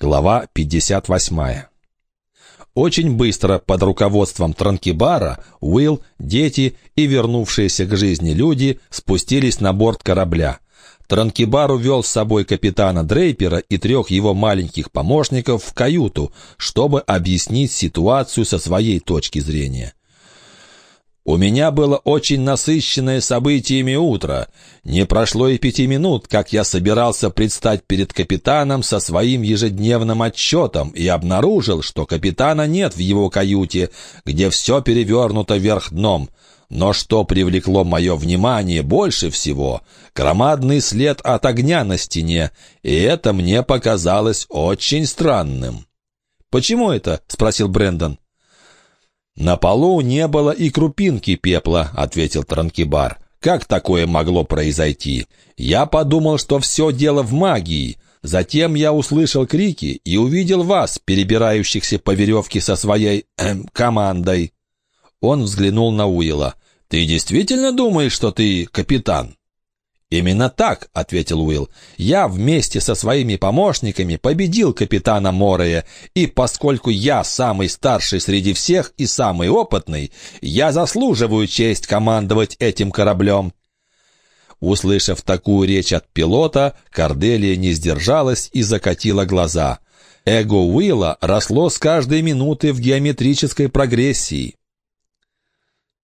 Глава 58. Очень быстро под руководством Транкибара Уилл, дети и вернувшиеся к жизни люди спустились на борт корабля. Транкибар увел с собой капитана Дрейпера и трех его маленьких помощников в каюту, чтобы объяснить ситуацию со своей точки зрения. У меня было очень насыщенное событиями утро. Не прошло и пяти минут, как я собирался предстать перед капитаном со своим ежедневным отчетом и обнаружил, что капитана нет в его каюте, где все перевернуто вверх дном. Но что привлекло мое внимание больше всего — громадный след от огня на стене, и это мне показалось очень странным. «Почему это?» — спросил Брэндон. «На полу не было и крупинки пепла», — ответил Транкибар. «Как такое могло произойти? Я подумал, что все дело в магии. Затем я услышал крики и увидел вас, перебирающихся по веревке со своей эм, командой». Он взглянул на Уилла. «Ты действительно думаешь, что ты капитан?» «Именно так», — ответил Уилл. «Я вместе со своими помощниками победил капитана Морея, и поскольку я самый старший среди всех и самый опытный, я заслуживаю честь командовать этим кораблем». Услышав такую речь от пилота, Корделия не сдержалась и закатила глаза. Эго Уилла росло с каждой минуты в геометрической прогрессии.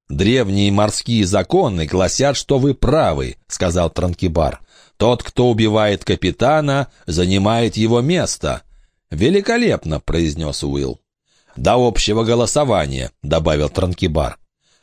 «Древние морские законы гласят, что вы правы», — сказал Транкибар. «Тот, кто убивает капитана, занимает его место». «Великолепно», — произнес Уилл. «До общего голосования», — добавил Транкибар.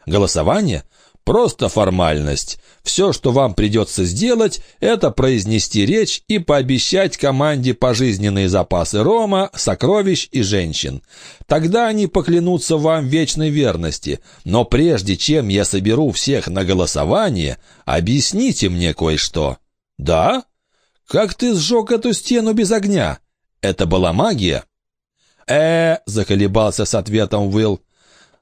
«Голосование? Просто формальность. Все, что вам придется сделать, это произнести речь и пообещать команде пожизненные запасы рома, сокровищ и женщин. Тогда они поклянутся вам вечной верности. Но прежде чем я соберу всех на голосование, объясните мне кое-что». «Да? Как ты сжег эту стену без огня? Это была магия?» «Э-э», заколебался с ответом Уилл.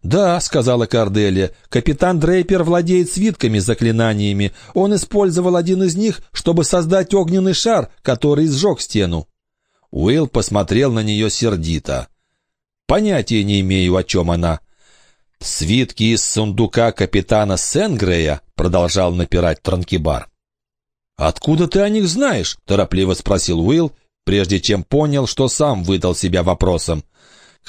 «Да», — сказала Корделия, — «капитан Дрейпер владеет свитками заклинаниями. Он использовал один из них, чтобы создать огненный шар, который сжег стену». Уилл посмотрел на нее сердито. «Понятия не имею, о чем она». «Свитки из сундука капитана Сенгрея», — продолжал напирать Транкибар. «Откуда ты о них знаешь?» — торопливо спросил Уилл, прежде чем понял, что сам выдал себя вопросом.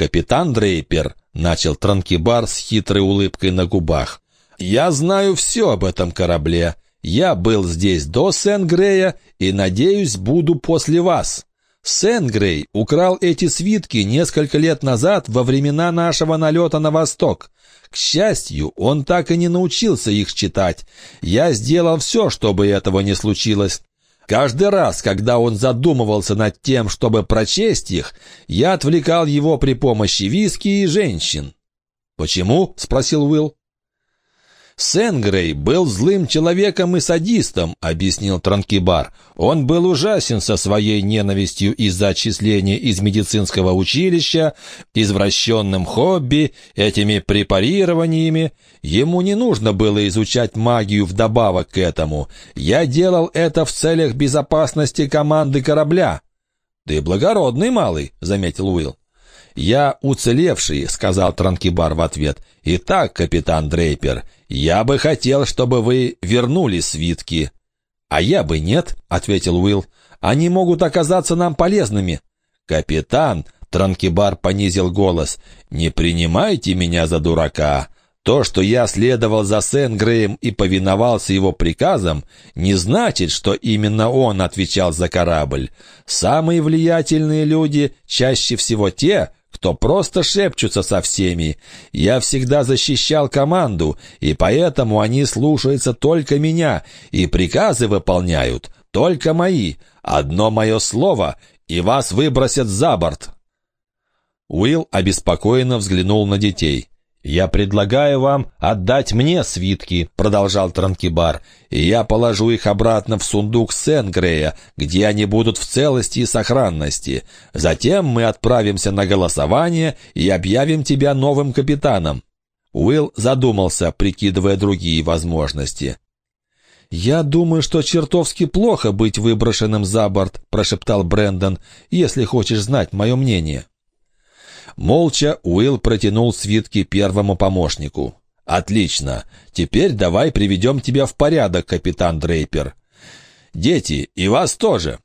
«Капитан Дрейпер — начал Транкибар с хитрой улыбкой на губах. «Я знаю все об этом корабле. Я был здесь до Сен-Грея и, надеюсь, буду после вас. Сен-Грей украл эти свитки несколько лет назад во времена нашего налета на восток. К счастью, он так и не научился их читать. Я сделал все, чтобы этого не случилось. Каждый раз, когда он задумывался над тем, чтобы прочесть их, я отвлекал его при помощи виски и женщин. «Почему?» — спросил Уилл. «Сенгрей был злым человеком и садистом», — объяснил Транкибар. «Он был ужасен со своей ненавистью из-за отчисления из медицинского училища, извращенным хобби, этими препарированиями. Ему не нужно было изучать магию вдобавок к этому. Я делал это в целях безопасности команды корабля». «Ты благородный малый», — заметил Уилл. «Я уцелевший», — сказал Транкибар в ответ. «Итак, капитан Дрейпер, я бы хотел, чтобы вы вернули свитки». «А я бы нет», — ответил Уилл. «Они могут оказаться нам полезными». «Капитан», — Транкибар понизил голос, — «не принимайте меня за дурака. То, что я следовал за Сен-Греем и повиновался его приказам, не значит, что именно он отвечал за корабль. Самые влиятельные люди чаще всего те, кто просто шепчутся со всеми. Я всегда защищал команду, и поэтому они слушаются только меня, и приказы выполняют только мои. Одно мое слово, и вас выбросят за борт». Уилл обеспокоенно взглянул на детей. «Я предлагаю вам отдать мне свитки», — продолжал Транкибар, «и я положу их обратно в сундук Сенгрея, где они будут в целости и сохранности. Затем мы отправимся на голосование и объявим тебя новым капитаном». Уилл задумался, прикидывая другие возможности. «Я думаю, что чертовски плохо быть выброшенным за борт», — прошептал Брэндон, «если хочешь знать мое мнение». Молча Уилл протянул свитки первому помощнику. «Отлично. Теперь давай приведем тебя в порядок, капитан Дрейпер. Дети, и вас тоже».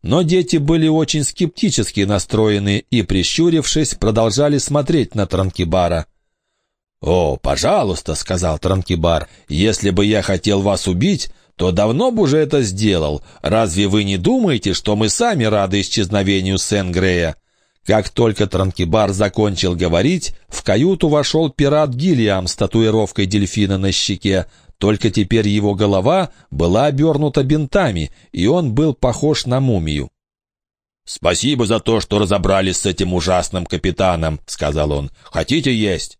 Но дети были очень скептически настроены и, прищурившись, продолжали смотреть на Транкибара. «О, пожалуйста», — сказал Транкибар, — «если бы я хотел вас убить, то давно бы уже это сделал. Разве вы не думаете, что мы сами рады исчезновению Сен-Грея?» Как только Транкибар закончил говорить, в каюту вошел пират Гиллиам с татуировкой дельфина на щеке, только теперь его голова была обернута бинтами, и он был похож на мумию. «Спасибо за то, что разобрались с этим ужасным капитаном», — сказал он. «Хотите есть?»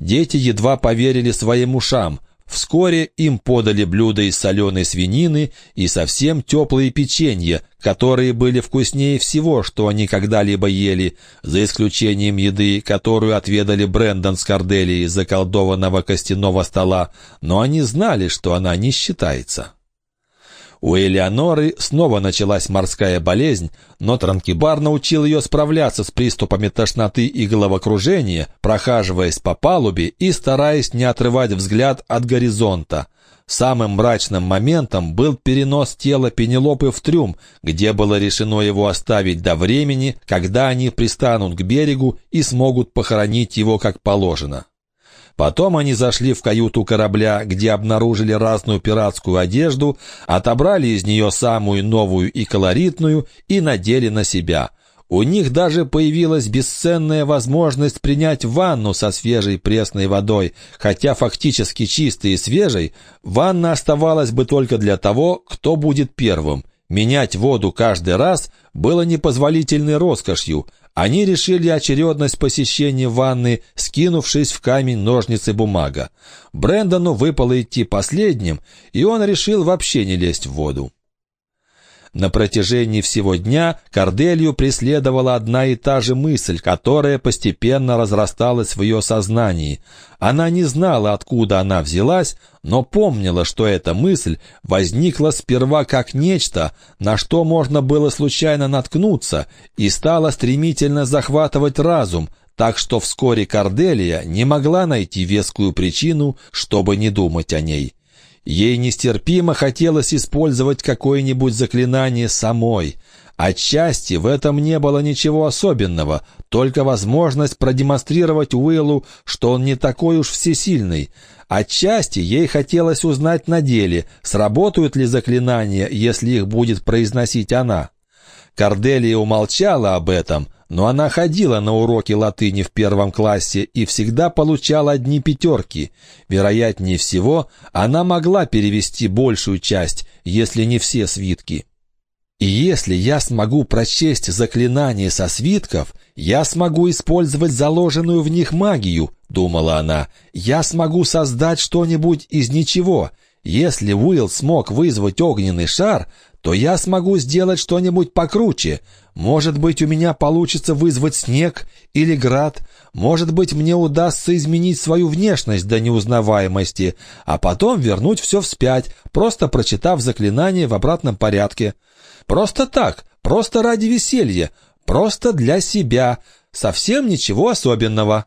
Дети едва поверили своим ушам. Вскоре им подали блюда из соленой свинины и совсем теплые печенья, которые были вкуснее всего, что они когда-либо ели, за исключением еды, которую отведали Брэндон с Корделией из заколдованного костяного стола, но они знали, что она не считается. У Элеоноры снова началась морская болезнь, но Транкибар научил ее справляться с приступами тошноты и головокружения, прохаживаясь по палубе и стараясь не отрывать взгляд от горизонта. Самым мрачным моментом был перенос тела Пенелопы в трюм, где было решено его оставить до времени, когда они пристанут к берегу и смогут похоронить его как положено. Потом они зашли в каюту корабля, где обнаружили разную пиратскую одежду, отобрали из нее самую новую и колоритную и надели на себя. У них даже появилась бесценная возможность принять ванну со свежей пресной водой, хотя фактически чистой и свежей, ванна оставалась бы только для того, кто будет первым. Менять воду каждый раз было непозволительной роскошью, они решили очередность посещения ванны, скинувшись в камень ножницы бумага. Брэндону выпало идти последним, и он решил вообще не лезть в воду. На протяжении всего дня Корделью преследовала одна и та же мысль, которая постепенно разрасталась в ее сознании. Она не знала, откуда она взялась, но помнила, что эта мысль возникла сперва как нечто, на что можно было случайно наткнуться, и стала стремительно захватывать разум, так что вскоре Корделия не могла найти вескую причину, чтобы не думать о ней. Ей нестерпимо хотелось использовать какое-нибудь заклинание самой. Отчасти в этом не было ничего особенного, только возможность продемонстрировать Уиллу, что он не такой уж всесильный. Отчасти ей хотелось узнать на деле, сработают ли заклинания, если их будет произносить она. Корделия умолчала об этом, но она ходила на уроки латыни в первом классе и всегда получала одни пятерки. Вероятнее всего, она могла перевести большую часть, если не все свитки. И если я смогу прочесть заклинание со свитков, я смогу использовать заложенную в них магию, думала она. Я смогу создать что-нибудь из ничего. Если Уилл смог вызвать огненный шар, то я смогу сделать что-нибудь покруче. Может быть, у меня получится вызвать снег или град. Может быть, мне удастся изменить свою внешность до неузнаваемости, а потом вернуть все вспять, просто прочитав заклинание в обратном порядке. Просто так, просто ради веселья, просто для себя. Совсем ничего особенного.